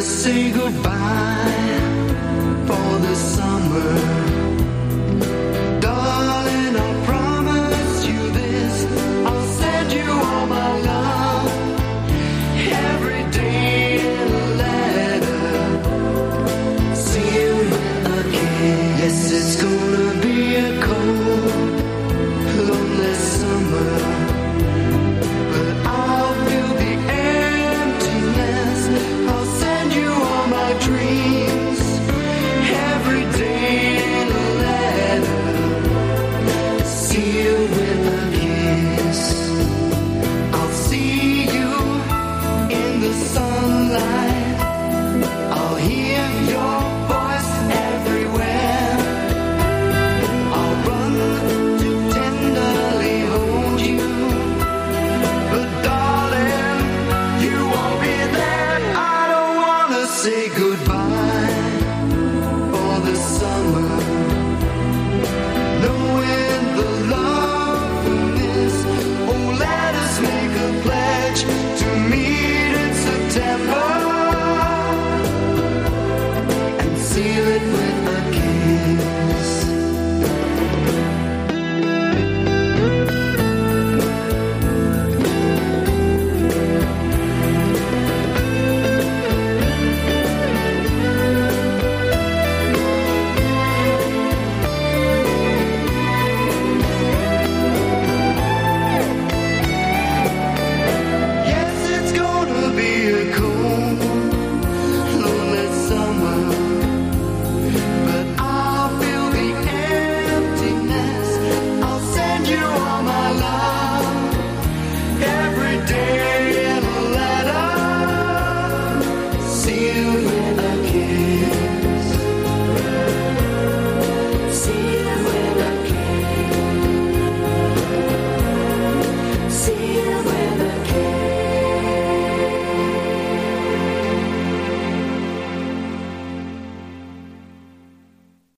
say goodbye. you.